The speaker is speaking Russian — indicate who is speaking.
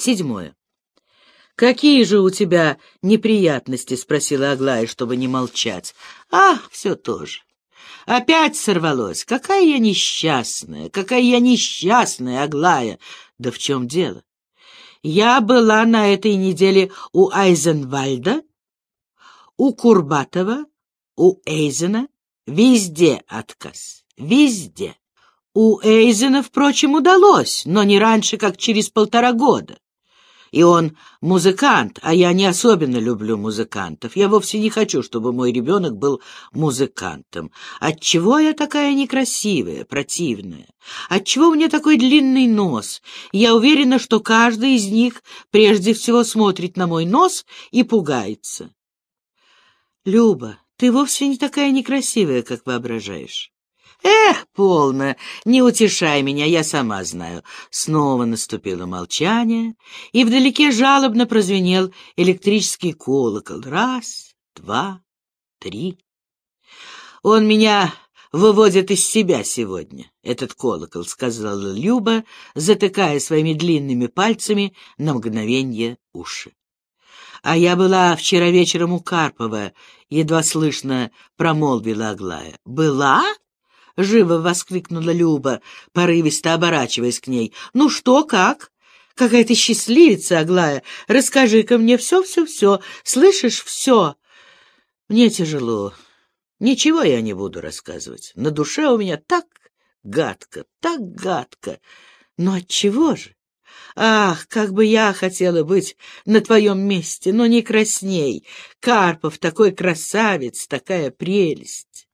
Speaker 1: Седьмое. «Какие же у тебя неприятности?» — спросила Аглая, чтобы не молчать. «Ах, все тоже. Опять сорвалось. Какая я несчастная, какая я несчастная, Аглая. Да в чем дело? Я была на этой неделе у Айзенвальда, у Курбатова, у Эйзена. Везде отказ. Везде. У Эйзена, впрочем, удалось, но не раньше, как через полтора года. И он музыкант, а я не особенно люблю музыкантов. Я вовсе не хочу, чтобы мой ребенок был музыкантом. Отчего я такая некрасивая, противная? Отчего у меня такой длинный нос? Я уверена, что каждый из них прежде всего смотрит на мой нос и пугается. Люба, ты вовсе не такая некрасивая, как воображаешь. «Эх, полно! Не утешай меня, я сама знаю». Снова наступило молчание, и вдалеке жалобно прозвенел электрический колокол. Раз, два, три. «Он меня выводит из себя сегодня, этот колокол», — сказала Люба, затыкая своими длинными пальцами на мгновенье уши. «А я была вчера вечером у Карпова», — едва слышно промолвила Аглая. «Была?» — живо воскликнула Люба, порывисто оборачиваясь к ней. «Ну что, как? Какая ты счастливица, Аглая! Расскажи-ка мне все-все-все. Слышишь, все!» «Мне тяжело. Ничего я не буду рассказывать. На душе у меня так гадко, так гадко. Но отчего же? Ах, как бы я хотела быть на твоем месте, но не красней. Карпов такой красавец, такая прелесть!»